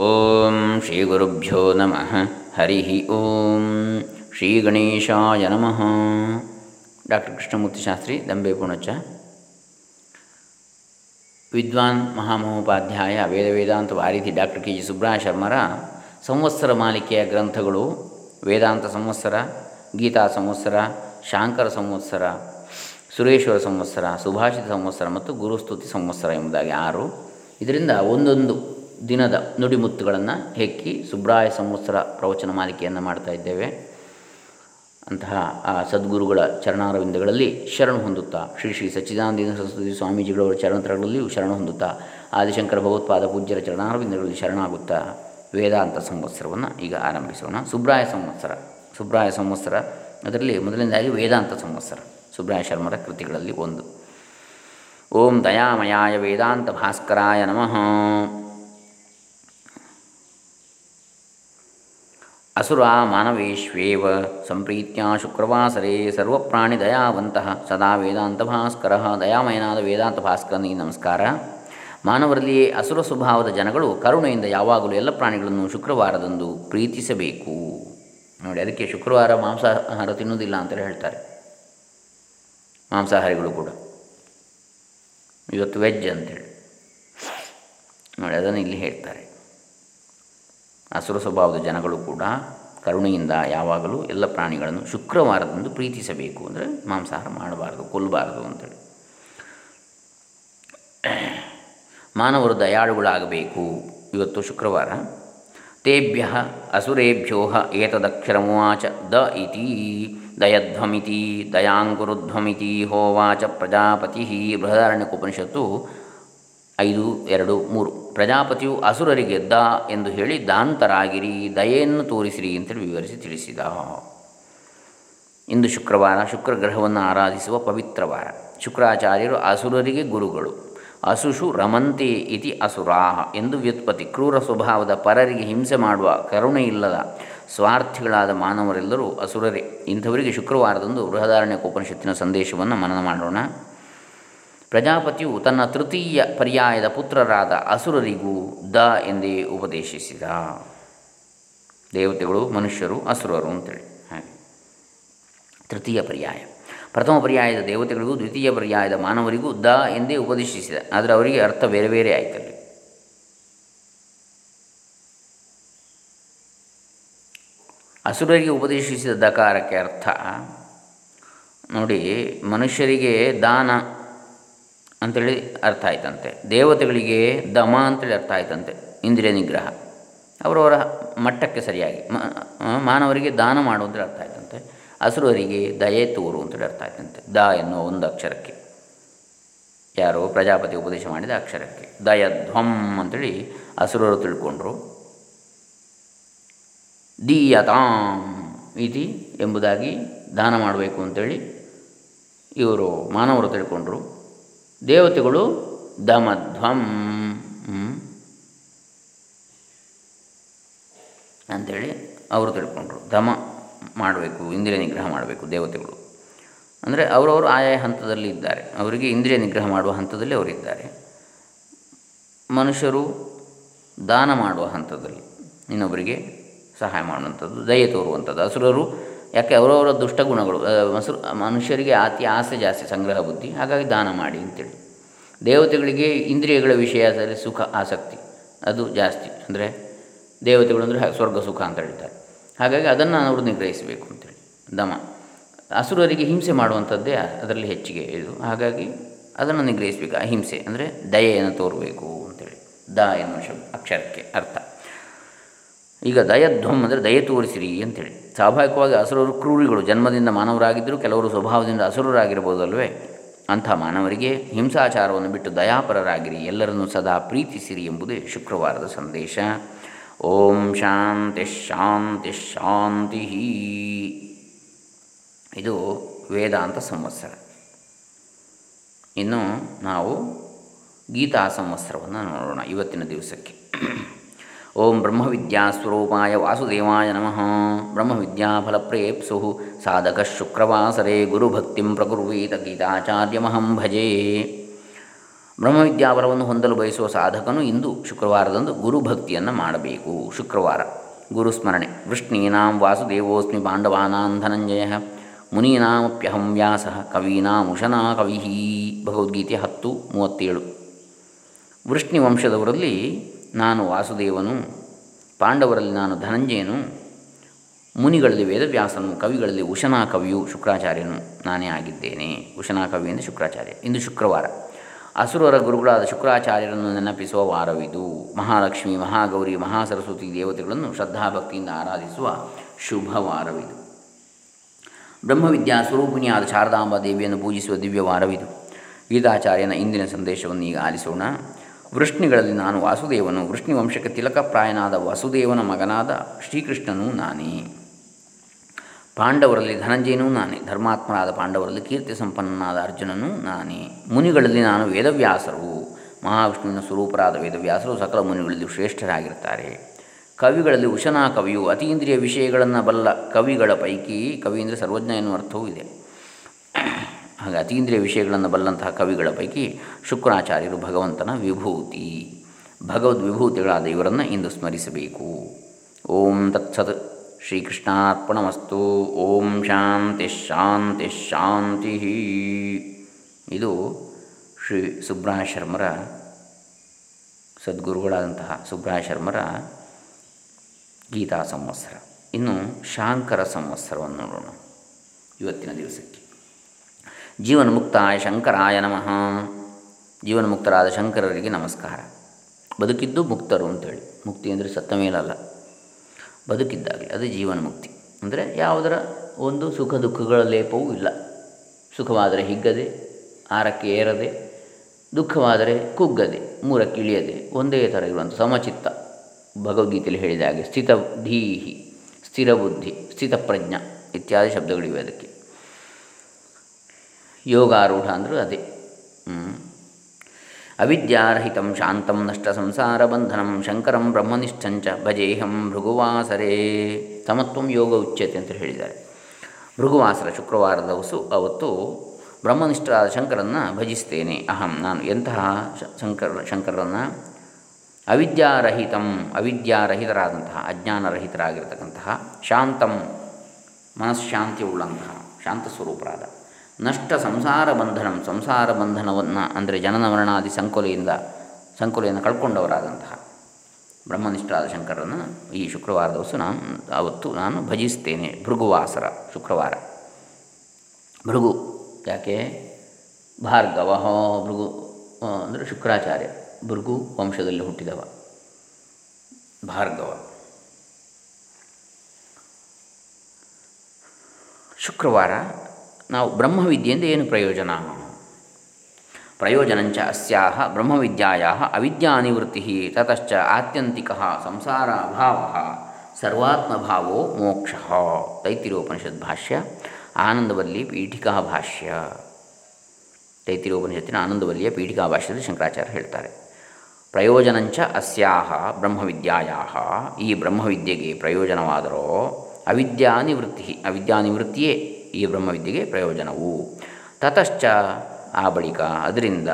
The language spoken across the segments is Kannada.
ಓಂ ಶ್ರೀ ಗುರುಭ್ಯೋ ನಮಃ. ಹರಿ ಓಂ. ಶ್ರೀ ಗಣೇಶಾಯ ನಮಃ. ಡಾಕ್ಟರ್ ಕೃಷ್ಣಮೂರ್ತಿ ಶಾಸ್ತ್ರಿ, ದಂಬೆ ಪುಣಚ ವಿದ್ವಾನ್ ಮಹಾಮಹೋಪಾಧ್ಯಾಯ, ವೇದ ವೇದಾಂತ ವಾರಿಧಿ ಡಾಕ್ಟರ್ ಕೆ. ಜಿ. ಸುಬ್ರಹ ಶರ್ಮರ ಸಂವತ್ಸರ ಮಾಲಿಕೆಯ ಗ್ರಂಥಗಳು ವೇದಾಂತ ಸಂವತ್ಸರ, ಗೀತಾ ಸಂವತ್ಸರ, ಶಾಂಕರ ಸಂವತ್ಸರ, ಸುರೇಶ್ವರ ಸಂವತ್ಸರ, ಸುಭಾಷಿತ ಸಂವತ್ಸರ ಮತ್ತು ಗುರುಸ್ತುತಿ ಸಂವತ್ಸರ ಎಂಬುದಾಗಿ ಆರು. ಇದರಿಂದ ಒಂದೊಂದು ದಿನದ ನುಡಿಮುತ್ತುಗಳನ್ನು ಹೆಕ್ಕಿ ಸುಬ್ರಾಯ ಸಂವತ್ಸರ ಪ್ರವಚನ ಮಾಲಿಕೆಯನ್ನು ಮಾಡ್ತಾ ಇದ್ದೇವೆ. ಅಂತಹ ಆ ಸದ್ಗುರುಗಳ ಚರಣಾರವಿಂದಗಳಲ್ಲಿ ಶರಣ ಹೊಂದುತ್ತಾ ಶ್ರೀ ಶ್ರೀ ಸಚ್ಚಿದಾನಂದ ಸರಸ್ವತಿ ಸ್ವಾಮೀಜಿಗಳವರ ಚರಣತ್ರಗಳಲ್ಲಿ ಶರಣ ಹೊಂದುತ್ತಾ ಆದಿಶಂಕರ ಭಗವತ್ಪಾದ ಪೂಜ್ಯರ ಚರಣಾರವಿಂದಗಳಲ್ಲಿ ಶರಣಾಗುತ್ತಾ ವೇದಾಂತ ಸಂವತ್ಸರವನ್ನು ಈಗ ಆರಂಭಿಸೋಣ. ಸುಬ್ರಾಯ ಸಂವತ್ಸರ ಸುಬ್ರಾಯ ಸಂವತ್ಸರ ಅದರಲ್ಲಿ ಮೊದಲನೇದಾಗಿ ವೇದಾಂತ ಸಂವತ್ಸರ, ಸುಬ್ರಾಯ ಶರ್ಮರ ಕೃತಿಗಳಲ್ಲಿ ಒಂದು. ಓಂ ದಯಾಮಯಾಯ ವೇದಾಂತ ಭಾಸ್ಕರಾಯ ನಮಃ. ಅಸುರ ಮಾನವೇಶ್ವೇವ ಸಂಪ್ರೀತ್ಯ ಶುಕ್ರವಾಸರೆ ಸರ್ವಪ್ರಾಣಿ ದಯಾವಂತಹ ಸದಾ ವೇದಾಂತ ಭಾಸ್ಕರ ದಯಾಮಯನಾದ ವೇದಾಂತ ಭಾಸ್ಕರನಿಗೆ ನಮಸ್ಕಾರ. ಮಾನವರಲ್ಲಿಯೇ ಅಸುರ ಸ್ವಭಾವದ ಜನಗಳು ಕರುಣೆಯಿಂದ ಯಾವಾಗಲೂ ಎಲ್ಲ ಪ್ರಾಣಿಗಳನ್ನು ಶುಕ್ರವಾರದಂದು ಪ್ರೀತಿಸಬೇಕು. ನೋಡಿ, ಅದಕ್ಕೆ ಶುಕ್ರವಾರ ಮಾಂಸಾಹಾರ ತಿನ್ನುವುದಿಲ್ಲ ಅಂತೇಳಿ ಹೇಳ್ತಾರೆ. ಮಾಂಸಾಹಾರಿಗಳು ಕೂಡ. ಇವತ್ತು ವೆಜ್ ಅಂತೇಳಿ. ನೋಡಿ, ಅದನ್ನು ಇಲ್ಲಿ ಹೇಳ್ತಾರೆ. ಅಸುರ ಸ್ವಭಾವದ ಜನಗಳು ಕೂಡ ಕರುಣೆಯಿಂದ ಯಾವಾಗಲೂ ಎಲ್ಲ ಪ್ರಾಣಿಗಳನ್ನು ಶುಕ್ರವಾರದಂದು ಪ್ರೀತಿಸಬೇಕು ಅಂದರೆ ಮಾಂಸಾಹಾರ ಮಾಡಬಾರ್ದು, ಕೊಲ್ಲಬಾರದು ಅಂತೇಳಿ. ಮಾನವರು ದಯಾಳುಗಳಾಗಬೇಕು. ಇವತ್ತು ಶುಕ್ರವಾರ. ತೇಭ್ಯ ಅಸುರೇಭ್ಯೋ ಏತದಕ್ಷರಮುವಾಚ ದ ಇತಿ ದಯಧ್ವಮಿತಿ ದಯಾಂಗುರುಧ್ವಮಿತಿ ಹೋವಾಚ ಪ್ರಜಾಪತಿ ಬೃಹದಾರಣ್ಯಕೋಪನಿಷತ್ತು ಐದು, ಎರಡು, ಮೂರು. ಪ್ರಜಾಪತಿಯು ಅಸುರರಿಗೆ ದ ಎಂದು ಹೇಳಿ ದಾಂತರಾಗಿರಿ, ದಯೆಯನ್ನು ತೋರಿಸಿರಿ ಅಂತೇಳಿ ವಿವರಿಸಿ ತಿಳಿಸಿದ. ಇಂದು ಶುಕ್ರವಾರ ಶುಕ್ರ ಗ್ರಹವನ್ನು ಆರಾಧಿಸುವ ಪವಿತ್ರವಾರ ಶುಕ್ರಾಚಾರ್ಯರು ಅಸುರರಿಗೆ ಗುರುಗಳು. ಅಸುಷು ರಮಂತೆ ಇತಿ ಅಸುರಾಹ ಎಂದು ವ್ಯುತ್ಪತ್ತಿ. ಕ್ರೂರ ಸ್ವಭಾವದ ಪರರಿಗೆ ಹಿಂಸೆ ಮಾಡುವ ಕರುಣೆಯಿಲ್ಲದ ಸ್ವಾರ್ಥಿಗಳಾದ ಮಾನವರೆಲ್ಲರೂ ಅಸುರರೇ. ಇಂಥವರಿಗೆ ಶುಕ್ರವಾರದಂದು ಬೃಹದಾರಣ್ಯ ಉಪನಿಷತ್ತಿನ ಸಂದೇಶವನ್ನು ಮನನ ಮಾಡೋಣ. ಪ್ರಜಾಪತಿಯು ತನ್ನ ತೃತೀಯ ಪರ್ಯಾಯದ ಪುತ್ರರಾದ ಅಸುರರಿಗೂ ದ ಎಂದೇ ಉಪದೇಶಿಸಿದ. ದೇವತೆಗಳು, ಮನುಷ್ಯರು, ಅಸುರರು ಅಂತೇಳಿ. ಹಾಗೆ. ತೃತೀಯ ಪರ್ಯಾಯ. ಪ್ರಥಮ ಪರ್ಯಾಯದ ದೇವತೆಗಳಿಗೂ, ದ್ವಿತೀಯ ಪರ್ಯಾಯದ ಮಾನವರಿಗೂ ದ ಎಂದೇ ಉಪದೇಶಿಸಿದ. ಆದರೆ ಅವರಿಗೆ ಅರ್ಥ ಬೇರೆ ಬೇರೆ ಆಯ್ತಲ್ಲಿ ಅಸುರರಿಗೆ ಉಪದೇಶಿಸಿದ ದಕಾರಕ್ಕೆ ಅರ್ಥ. ನೋಡಿ, ಮನುಷ್ಯರಿಗೆ ದಾನ ಅಂಥೇಳಿ ಅರ್ಥ ಆಯ್ತಂತೆ. ದೇವತೆಗಳಿಗೆ ದಮ ಅಂತೇಳಿ ಅರ್ಥ ಆಯ್ತಂತೆ, ಇಂದ್ರಿಯ ನಿಗ್ರಹ. ಅವರವರ ಮಟ್ಟಕ್ಕೆ ಸರಿಯಾಗಿ ಮಾನವರಿಗೆ ದಾನ ಮಾಡುವಂಥೇಳಿ ಅರ್ಥ ಆಯ್ತಂತೆ. ಅಸುರರಿಗೆ ದಯೆ ತೋರು ಅಂತೇಳಿ ಅರ್ಥ ಆಯ್ತಂತೆ. ದ ಎನ್ನುವ ಒಂದು ಅಕ್ಷರಕ್ಕೆ. ಯಾರು ಪ್ರಜಾಪತಿ ಉಪದೇಶ ಮಾಡಿದ ಅಕ್ಷರಕ್ಕೆ. ದಯಧ್ವಂ ಅಂತೇಳಿ ಅಸುರರು ತಿಳ್ಕೊಂಡ್ರು. ದೀಯತಾಂ ಇತಿ ಎಂಬುದಾಗಿ ದಾನ ಮಾಡಬೇಕು ಅಂತೇಳಿ ಇವರು ಮಾನವರು ತಿಳ್ಕೊಂಡ್ರು. ದೇವತೆಗಳು ದಮಧ್ವಂ ಅಂಥೇಳಿ ಅವರು ತಿಳ್ಕೊಂಡ್ರು. ದಮ ಮಾಡಬೇಕು, ಇಂದ್ರಿಯ ನಿಗ್ರಹ ಮಾಡಬೇಕು ದೇವತೆಗಳು. ಅಂದರೆ ಅವರವರು ಆಯಾ ಹಂತದಲ್ಲಿ ಇದ್ದಾರೆ. ಅವರಿಗೆ ಇಂದ್ರಿಯ ನಿಗ್ರಹ ಮಾಡುವ ಹಂತದಲ್ಲಿ ಅವರಿದ್ದಾರೆ ಮನುಷ್ಯರು ದಾನ ಮಾಡುವ ಹಂತದಲ್ಲಿ ಇನ್ನೊಬ್ಬರಿಗೆ ಸಹಾಯ ಮಾಡುವಂಥದ್ದು, ದಯೆ ತೋರುವಂಥದ್ದು. ಅಸುರರು ಯಾಕೆ ಅವರವರ ದುಷ್ಟಗುಣಗಳು ಮಸರು ಮನುಷ್ಯರಿಗೆ ಅತಿ ಆಸೆ ಜಾಸ್ತಿ, ಸಂಗ್ರಹ ಬುದ್ಧಿ, ಹಾಗಾಗಿ ದಾನ ಮಾಡಿ ಅಂತೇಳಿ. ದೇವತೆಗಳಿಗೆ ಇಂದ್ರಿಯಗಳ ವಿಷಯದಲ್ಲಿ ಸುಖ, ಆಸಕ್ತಿ, ಅದು ಜಾಸ್ತಿ. ಅಂದರೆ ದೇವತೆಗಳು ಅಂದರೆ ಸ್ವರ್ಗ, ಸುಖ ಅಂತ ಹೇಳ್ತಾರೆ. ಹಾಗಾಗಿ ಅದನ್ನು ಅವರು ನಿಗ್ರಹಿಸಬೇಕು ಅಂತೇಳಿ. ದಮ. ಅಸುರರಿಗೆ ಹಿಂಸೆ ಮಾಡುವಂಥದ್ದೇ ಅದರಲ್ಲಿ ಹೆಚ್ಚಿಗೆ ಇದು. ಹಾಗಾಗಿ ಅದನ್ನು ನಿಗ್ರಹಿಸಬೇಕು. ಅಹಿಂಸೆ ಅಂದರೆ ದಯೆಯನ್ನು ತೋರಬೇಕು ಅಂತೇಳಿ. ದ ಎನ್ನುವ ಶಬ್ದ, ಅಕ್ಷರಕ್ಕೆ ಅರ್ಥ. ಈಗ ದಯಧ್ವಂ ಅಂದರೆ ದಯ ತೋರಿಸಿರಿ ಅಂತೇಳಿ. ಸ್ವಾಭಾವಿಕವಾಗಿ ಅಸುರರು ಕ್ರೂರಿಗಳು. ಜನ್ಮದಿಂದ ಮಾನವರಾಗಿದ್ದರೂ ಕೆಲವರು ಸ್ವಭಾವದಿಂದ ಅಸುರರಾಗಿರ್ಬೋದಲ್ವೇ ಅಂಥ ಮಾನವರಿಗೆ ಹಿಂಸಾಚಾರವನ್ನು ಬಿಟ್ಟು ದಯಾಪರರಾಗಿರಿ. ಎಲ್ಲರನ್ನೂ ಸದಾ ಪ್ರೀತಿಸಿರಿ ಎಂಬುದೇ ಶುಕ್ರವಾರದ ಸಂದೇಶ. ಓಂ ಶಾಂತಿ ಶಾಂತಿ ಶಾಂತಿ. ಇದು ವೇದಾಂತ ಸಂವತ್ಸರ. ಇನ್ನು ನಾವು ಗೀತಾ ಸಂವತ್ಸರವನ್ನು ನೋಡೋಣ ಇವತ್ತಿನ ದಿವಸಕ್ಕೆ. ಓಂ ಬ್ರಹ್ಮವಿದ್ಯಾಸ್ವರೂಪಾಯ ವಾಸುದೇವಾಯ ನಮಃ ಬ್ರಹ್ಮವಿದ್ಯಾಫಲಪ್ರೇಪ್ಸು ಸಾಧಕ ಶುಕ್ರವಾಸರೆ ಗುರುಭಕ್ತಿಂ ಪ್ರಕುರ್ವೀತ ಗೀತಾಚಾರ್ಯಮಹಂ ಭಜೆ ಬ್ರಹ್ಮವಿದ್ಯಾವರವನ್ನು ಹೊಂದಲು ಬಯಸುವ ಸಾಧಕನು ಇಂದು ಶುಕ್ರವಾರದಂದು ಗುರುಭಕ್ತಿಯನ್ನು ಮಾಡಬೇಕು. ಶುಕ್ರವಾರ, ಗುರುಸ್ಮರಣೆ. ವೃಷ್ಣೀನಾಂ ವಾಸುದೇವೋಸ್ಮಿ ಪಾಂಡವಾನಾಂ ಧನಂಜಯ ಮುನೀನಾಮಪ್ಯಹಂ ವ್ಯಾಸ ಕವೀನಾಮುಷನಾ ಕವಿ ಭಗವದ್ಗೀತೆ ಹತ್ತು, ಮೂವತ್ತೇಳು. ವೃಷ್ಣಿ ವಂಶದವರಲ್ಲಿ ನಾನು ವಾಸುದೇವನು, ಪಾಂಡವರಲ್ಲಿ ನಾನು ಧನಂಜಯನು, ಮುನಿಗಳಲ್ಲಿ ವೇದವ್ಯಾಸನು, ಕವಿಗಳಲ್ಲಿ ಉಶನಾ ಕವಿಯು ಶುಕ್ರಾಚಾರ್ಯನು, ನಾನೇ ಆಗಿದ್ದೇನೆ. ಉಶನಾ ಕವಿ ಎಂದು ಶುಕ್ರಾಚಾರ್ಯ. ಇಂದು ಶುಕ್ರವಾರ. ಅಸುರರ ಗುರುಗಳಾದ ಶುಕ್ರಾಚಾರ್ಯರನ್ನು ನೆನಪಿಸುವ ವಾರವಿದು. ಮಹಾಲಕ್ಷ್ಮಿ, ಮಹಾಗೌರಿ, ಮಹಾಸರಸ್ವತಿ ದೇವತೆಗಳನ್ನು ಶ್ರದ್ಧಾಭಕ್ತಿಯಿಂದ ಆರಾಧಿಸುವ ಶುಭವಾರವಿದು ಬ್ರಹ್ಮವಿದ್ಯಾ ಸ್ವರೂಪಿಣಿಯಾದ ಶಾರದಾಂಬ ದೇವಿಯನ್ನು ಪೂಜಿಸುವ ದಿವ್ಯ ವಾರವಿದು. ಗೀತಾಚಾರ್ಯನ ಇಂದಿನ ಸಂದೇಶವನ್ನು ಈಗ ಆಲಿಸೋಣ. ವೃಷ್ಣಿಗಳಲ್ಲಿ ನಾನು ವಾಸುದೇವನು. ವೃಷ್ಣಿ ವಂಶಕ್ಕೆ ತಿಲಕಪ್ರಾಯನಾದ ವಾಸುದೇವನ ಮಗನಾದ ಶ್ರೀಕೃಷ್ಣನೂ ನಾನೇ. ಪಾಂಡವರಲ್ಲಿ ಧನಂಜಯನೂ ನಾನೇ. ಧರ್ಮಾತ್ಮನಾದ ಪಾಂಡವರಲ್ಲಿ ಕೀರ್ತಿ ಸಂಪನ್ನನಾದ ಅರ್ಜುನನೂ ನಾನೇ. ಮುನಿಗಳಲ್ಲಿ ನಾನು ವೇದವ್ಯಾಸರು. ಮಹಾವಿಷ್ಣುವಿನ ಸ್ವರೂಪರಾದ ವೇದವ್ಯಾಸರು ಸಕಲ ಮುನಿಗಳಲ್ಲಿ ಶ್ರೇಷ್ಠರಾಗಿರ್ತಾರೆ ಕವಿಗಳಲ್ಲಿ ಉಶನಾ ಕವಿಯು ಅತೀಂದ್ರಿಯ ವಿಷಯಗಳನ್ನು ಬಲ್ಲ ಕವಿಗಳ ಪೈಕಿ ಕವಿ ಅಂದರೆ ಸರ್ವಜ್ಞ ಎನ್ನುವ ಅರ್ಥವೂ ಇದೆ. ಹಾಗೆ ಅತೀಂದ್ರಿಯ ವಿಷಯಗಳನ್ನು ಬಲ್ಲಂತಹ ಕವಿಗಳ ಪೈಕಿ ಶುಕ್ರಾಚಾರ್ಯರು ಭಗವಂತನ ವಿಭೂತಿ. ಭಗವದ್ ವಿಭೂತಿಗಳಾದ ಇವರನ್ನು ಇಂದು ಸ್ಮರಿಸಬೇಕು. ಓಂ ತತ್ಸತ್ ಶ್ರೀಕೃಷ್ಣಾರ್ಪಣಮಸ್ತು. ಓಂ ಶಾಂತಿ ಶಾಂತಿ ಶಾಂತಿ. ಇದು ಶ್ರೀ ಸುಬ್ರಹ ಶರ್ಮರ ಸದ್ಗುರುಗಳಾದಂತಹ ಸುಬ್ರಹ ಶರ್ಮರ ಗೀತಾ ಸಂವತ್ಸರ. ಇನ್ನು ಶಾಂಕರ ಸಂವತ್ಸರವನ್ನು ನೋಡೋಣ. ಇವತ್ತಿನ ದಿವಸಕ್ಕೆ. ಜೀವನ್ಮುಕ್ತಾಯ ಶಂಕರಾಯ ನಮಃ. ಜೀವನ್ಮುಕ್ತರಾದ ಶಂಕರರಿಗೆ ನಮಸ್ಕಾರ. ಬದುಕಿದ್ದು ಮುಕ್ತರು ಅಂತೇಳಿ. ಮುಕ್ತಿ ಅಂದರೆ ಸತ್ತ ಮೇಲಲ್ಲ ಬದುಕಿದ್ದಾಗಲಿ ಅದು ಜೀವನ ಮುಕ್ತಿ ಅಂದರೆ ಯಾವುದರ ಒಂದು ಸುಖ ದುಃಖಗಳ ಲೇಪವೂ ಇಲ್ಲ. ಸುಖವಾದರೆ ಹಿಗ್ಗದೆ ಆರಕ್ಕೆ ಏರದೆ, ದುಃಖವಾದರೆ ಕುಗ್ಗದೆ, ಮೂರಕ್ಕೆ ಇಳಿಯದೆ, ಒಂದೇ ಥರ ಇರುವಂಥ ಸಮಚಿತ್ತ. ಭಗವದ್ಗೀತೆಯಲ್ಲಿ ಹೇಳಿದ ಹಾಗೆ ಸ್ಥಿತ ಧೀಹಿ ಸ್ಥಿರ ಬುದ್ಧಿ ಸ್ಥಿತ ಸ್ಥಿತಪ್ರಜ್ಞ ಇತ್ಯಾದಿ ಶಬ್ದಗಳಿವೆ ಅದಕ್ಕೆ. ಯೋಗಾರೂಢ ಅಂದರೂ ಅದೇ. ಅವಿದ್ಯಾರಹಿತಂ ಶಾಂತಂ ನಷ್ಟ ಸಂಸಾರ ಬಂಧನಂ ಶಂಕರಂ ಬ್ರಹ್ಮನಿಷ್ಠಂಚ ಭಜೇಹಂ ಭೃಗುವಾಸರೇ. ಸಮತ್ವಂ ಯೋಗ ಉಚ್ಯತೆ ಅಂತ ಹೇಳಿದ್ದಾರೆ. ಭೃಗುವಾಸರ ಶುಕ್ರವಾರ ದಿವಸ ಅವತ್ತು ಬ್ರಹ್ಮನಿಷ್ಠರಾದ ಶಂಕರನ್ನು ಭಜಿಸ್ತೇನೆ. ಅಹಂ, ನಾನು ಎಂತಹ ಶಂಕರ, ಶಂಕರನ್ನು? ಅವಿದ್ಯಾರಹಿತಂ, ಅವಿದ್ಯಾರಹಿತರಾದಂತಹ, ಅಜ್ಞಾನರಹಿತರಾಗಿರ್ತಕ್ಕಂತಹ, ಶಾಂತಂ, ಮನಃಶಾಂತಿ ಉಳ್ಳಂತಹ, ಶಾಂತ ಸ್ವರೂಪರಾದ. ನಷ್ಟ ಸಂಸಾರ ಬಂಧನಂ ಸಂಸಾರ ಬಂಧನವನ್ನು ಅಂದರೆ ಜನನ ಮರಣಾದಿ ಸಂಕುಲೆಯಿಂದ, ಸಂಕುಲೆಯನ್ನು ಕಳ್ಕೊಂಡವರಾದಂತಹ ಬ್ರಹ್ಮನಿಷ್ಠರಾದ ಶಂಕರನ್ನು ಈ ಶುಕ್ರವಾರದ ದಿವಸ ನಾನು ಅವತ್ತು ನಾನು ಭಜಿಸ್ತೇನೆ, ಭೃಗುವಾಸರ ಶುಕ್ರವಾರ. ಭೃಗು ಯಾಕೆ? ಭಾರ್ಗವ ಭೃಗು ಅಂದರೆ ಶುಕ್ರಾಚಾರ್ಯ, ಭೃಗು ವಂಶದಲ್ಲಿ ಹುಟ್ಟಿದವ. ಭಾರ್ಗವ. ಶುಕ್ರವಾರ ನಾವು ಬ್ರಹ್ಮವಿದ್ಯೆಯಿಂದ ಏನು ಪ್ರಯೋಜನ? ಪ್ರಯೋಜನಂಚ ಅಸ್ಯಾಹ ಬ್ರಹ್ಮವಿದ್ಯಾಯ ಅವಿದ್ಯಾನಿವೃತ್ತಿ ತತಶ್ಚ ಆತ್ಯಂತಿಕ ಸಂಸಾರ ಅಭಾವ ಸರ್ವಾತ್ಮಭಾವೋ ಮೋಕ್ಷ ತೈತಿರೋಪನಿಷತ್ ಭಾಷ್ಯ, ಆನಂದವಲ್ಲಿ ಪೀಠಿಕಾ ಭಾಷ್ಯ. ತೈತಿರೋಪನಿಷತ್ತಿನ ಆನಂದವಲ್ಲಿಯ ಪೀಠಿಕಾ ಭಾಷ್ಯದಲ್ಲಿ ಶಂಕರಾಚಾರ್ಯ ಹೇಳ್ತಾರೆ. ಪ್ರಯೋಜನಂಚ ಅಸ್ಯಾಹ ಬ್ರಹ್ಮವಿದ್ಯಾಯ ಈ ಬ್ರಹ್ಮವಿದ್ಯೆಗೆ ಪ್ರಯೋಜನವಾದರೋ ಅವಿದ್ಯಾನಿವೃತ್ತಿ, ಅವಿದ್ಯಾನಿವೃತ್ತಿಯೇ ಈ ಬ್ರಹ್ಮವಿದ್ಯೆಗೆ ಪ್ರಯೋಜನವು. ತತಶ್ಚ ಆ ಬಳಿಕ ಅದರಿಂದ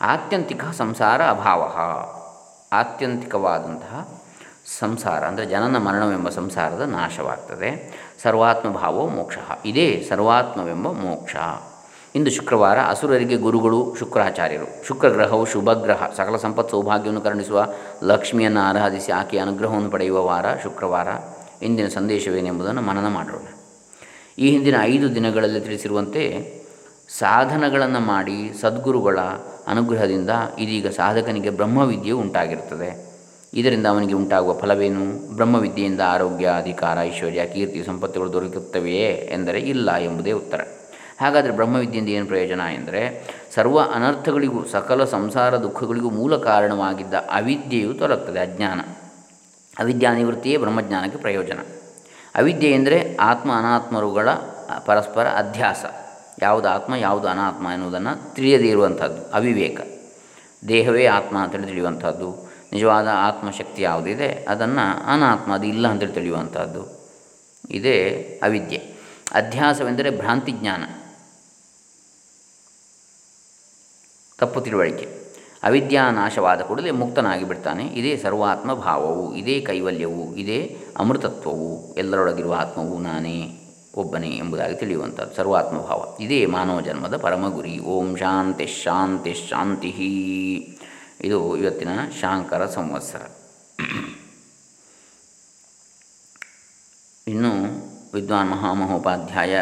ಆತ್ಯಂತಿಕ ಸಂಸಾರ ಅಭಾವ. ಆತ್ಯಂತಿಕವಾದಂತಹ ಸಂಸಾರ ಅಂದರೆ ಜನನ ಮರಣವೆಂಬ ಸಂಸಾರದ ನಾಶವಾಗ್ತದೆ. ಸರ್ವಾತ್ಮ ಭಾವೋ ಮೋಕ್ಷ. ಇದೇ ಸರ್ವಾತ್ಮವೆಂಬ ಮೋಕ್ಷ. ಇಂದು ಶುಕ್ರವಾರ ಅಸುರರಿಗೆ ಗುರುಗಳು, ಶುಕ್ರಾಚಾರ್ಯರು. ಶುಕ್ರಗ್ರಹವು ಶುಭಗ್ರಹ. ಸಕಲ ಸಂಪತ್ ಸೌಭಾಗ್ಯವನ್ನು ಕರುಣಿಸುವ ಲಕ್ಷ್ಮಿಯನ್ನು ಆರಾಧಿಸಿ ಆಕೆಯ ಅನುಗ್ರಹವನ್ನು ಪಡೆಯುವ ವಾರ ಶುಕ್ರವಾರ. ಇಂದಿನ ಸಂದೇಶವೇನೆಂಬುದನ್ನು ಮನನ ಮಾಡೋಣ. ಈ ಹಿಂದಿನ ಐದು ದಿನಗಳಲ್ಲಿ ತಿಳಿಸಿರುವಂತೆ ಸಾಧನಗಳನ್ನು ಮಾಡಿ ಸದ್ಗುರುಗಳ ಅನುಗ್ರಹದಿಂದ ಇದೀಗ ಸಾಧಕನಿಗೆ ಬ್ರಹ್ಮವಿದ್ಯೆ ಉಂಟಾಗಿರುತ್ತದೆ. ಇದರಿಂದ ಅವನಿಗೆ ಉಂಟಾಗುವ ಫಲವೇನು? ಬ್ರಹ್ಮವಿದ್ಯೆಯಿಂದ ಆರೋಗ್ಯ, ಅಧಿಕಾರ, ಐಶ್ವರ್ಯ, ಕೀರ್ತಿ, ಸಂಪತ್ತುಗಳು ದೊರಕುತ್ತವೆಯೇ ಎಂದರೆ ಇಲ್ಲ ಎಂಬುದೇ ಉತ್ತರ. ಹಾಗಾದರೆ ಬ್ರಹ್ಮವಿದ್ಯೆಯಿಂದ ಏನು ಪ್ರಯೋಜನ ಎಂದರೆ ಸರ್ವ ಅನರ್ಥಗಳಿಗೂ, ಸಕಲ ಸಂಸಾರ ದುಃಖಗಳಿಗೂ ಮೂಲ ಕಾರಣವಾಗಿದ್ದ ಅವಿದ್ಯೆಯು ತೊಲಗ್ತದೆ ಅಜ್ಞಾನ. ಅವಿದ್ಯಾನಿವೃತ್ತಿಯೇ ಬ್ರಹ್ಮಜ್ಞಾನಕ್ಕೆ ಪ್ರಯೋಜನ. ಅವಿದ್ಯೆ ಎಂದರೆ ಆತ್ಮ ಅನಾತ್ಮರುಗಳ ಪರಸ್ಪರ ಅಧ್ಯಾಸ. ಯಾವುದು ಆತ್ಮ, ಯಾವುದು ಅನಾತ್ಮ ಎನ್ನುವುದನ್ನು ತಿಳಿಯದೇ ಇರುವಂಥದ್ದು, ಅವಿವೇಕ. ದೇಹವೇ ಆತ್ಮ ಅಂತೇಳಿ ತಿಳಿಯುವಂಥದ್ದು, ನಿಜವಾದ ಆತ್ಮಶಕ್ತಿ ಯಾವುದಿದೆ, ಅದನ್ನು ಅನಾತ್ಮ, ಅದು ಇಲ್ಲ ಅಂತೇಳಿ ತಿಳಿಯುವಂಥದ್ದು, ಇದೇ ಅವಿದ್ಯೆ. ಅಧ್ಯಾಸವೆಂದರೆ ಭ್ರಾಂತಿ ಜ್ಞಾನ. ತಪ್ಪು ತಿಳುವಳಿಕೆ. ಅವಿದ್ಯಾ ನಾಶವಾದ ಕೂಡಲೇ ಮುಕ್ತನಾಗಿ ಬಿಡ್ತಾನೆ ಇದೇ ಸರ್ವಾತ್ಮ ಭಾವವು ಇದೇ ಕೈವಲ್ಯವು, ಇದೇ ಅಮೃತತ್ವವು, ಎಲ್ಲರೊಳಗಿರುವ ಆತ್ಮವು ನಾನೇ, ಒಬ್ಬನೇ ಎಂಬುದಾಗಿ ತಿಳಿಯುವಂಥದ್ದು. ಸರ್ವಾತ್ಮಭಾವ. ಇದೇ ಮಾನವ ಜನ್ಮದ ಪರಮ ಗುರಿ ಓಂ ಶಾಂತಿ ಶಾಂತಿ ಶಾಂತಿ ಇದು ಇವತ್ತಿನ ಶಾಂಕರ ಸಂವತ್ಸರ. ಇನ್ನು ವಿದ್ವಾನ್ ಮಹಾಮಹೋಪಾಧ್ಯಾಯ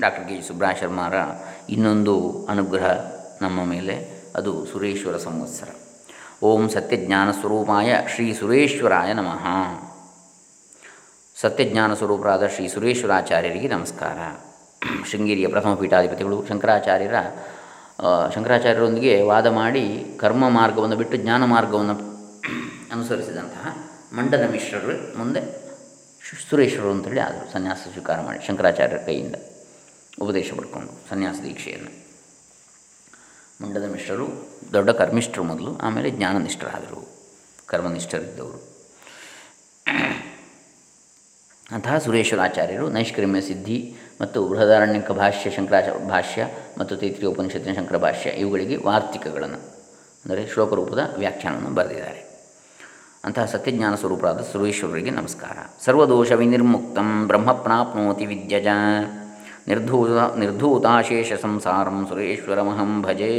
ಡಾಕ್ಟರ್ ಕೆ ಸುಬ್ರಾ ಶರ್ಮಾರ ಇನ್ನೊಂದು ಅನುಗ್ರಹ ನಮ್ಮ ಮೇಲೆ ಅದು ಸುರೇಶ್ವರ ಸಂವತ್ಸರ. ಓಂ ಸತ್ಯಜ್ಞಾನ ಸ್ವರೂಪಾಯ ಶ್ರೀ ಸುರೇಶ್ವರಾಯ ನಮಃ. ಸತ್ಯಜ್ಞಾನ ಸ್ವರೂಪರಾದ ಶ್ರೀ ಸುರೇಶ್ವರಾಚಾರ್ಯರಿಗೆ ನಮಸ್ಕಾರ. ಶೃಂಗೇರಿಯ ಪ್ರಥಮ ಪೀಠಾಧಿಪತಿಗಳು ಶಂಕರಾಚಾರ್ಯರ ಶಂಕರಾಚಾರ್ಯರೊಂದಿಗೆ ವಾದ ಮಾಡಿ ಕರ್ಮ ಮಾರ್ಗವನ್ನು ಬಿಟ್ಟು ಜ್ಞಾನ ಮಾರ್ಗವನ್ನು ಅನುಸರಿಸಿದಂತಹ ಮಂಡನ ಮಿಶ್ರರು ಮುಂದೆ ಸುರೇಶ್ವರರು ಅಂತೇಳಿ ಆದರು. ಸನ್ಯಾಸ ಸ್ವೀಕಾರ ಮಾಡಿ ಶಂಕರಾಚಾರ್ಯರ ಕೈಯಿಂದ ಉಪದೇಶ ಪಡ್ಕೊಂಡು ಸನ್ಯಾಸ ದೀಕ್ಷೆಯನ್ನು. ಮುಂಡದ ಮಿಶ್ರರು ದೊಡ್ಡ ಕರ್ಮಿಷ್ಠರು ಮೊದಲು, ಆಮೇಲೆ ಜ್ಞಾನನಿಷ್ಠರಾದರು, ಕರ್ಮನಿಷ್ಠರಿದ್ದವರು. ಅಂತಹ ಸುರೇಶ್ವರಾಚಾರ್ಯರು ನೈಷ್ಕರ್ಮ್ಯ ಸಿದ್ಧಿ ಮತ್ತು ಬೃಹದಾರಣ್ಯಕ ಭಾಷ್ಯ, ಶಂಕರಾಚ ಭಾಷ್ಯ ಮತ್ತು ತೈತ್ರಿಯ ಉಪನಿಷತ್ತಿನ ಶಂಕರ ಭಾಷ್ಯ ಇವುಗಳಿಗೆ ವಾರ್ತಿಕಗಳನ್ನು, ಅಂದರೆ ಶ್ಲೋಕರೂಪದ ವ್ಯಾಖ್ಯಾನವನ್ನು ಬರೆದಿದ್ದಾರೆ. ಅಂತಹ ಸತ್ಯಜ್ಞಾನ ಸ್ವರೂಪರಾದ ಸುರೇಶ್ವರರಿಗೆ ನಮಸ್ಕಾರ. ಸರ್ವದೋಷ ವಿನಿರ್ಮುಕ್ತಂ ಬ್ರಹ್ಮ ಪ್ರಾಪ್ನೋತಿ ವಿದ್ಯಜ. ನಿರ್ಧೂತ, ನಿರ್ಧೂತಾಶೇಷ ಸಂಸಾರಂ ಸುರೇಶ್ವರಮಹಂ ಭಜೇ.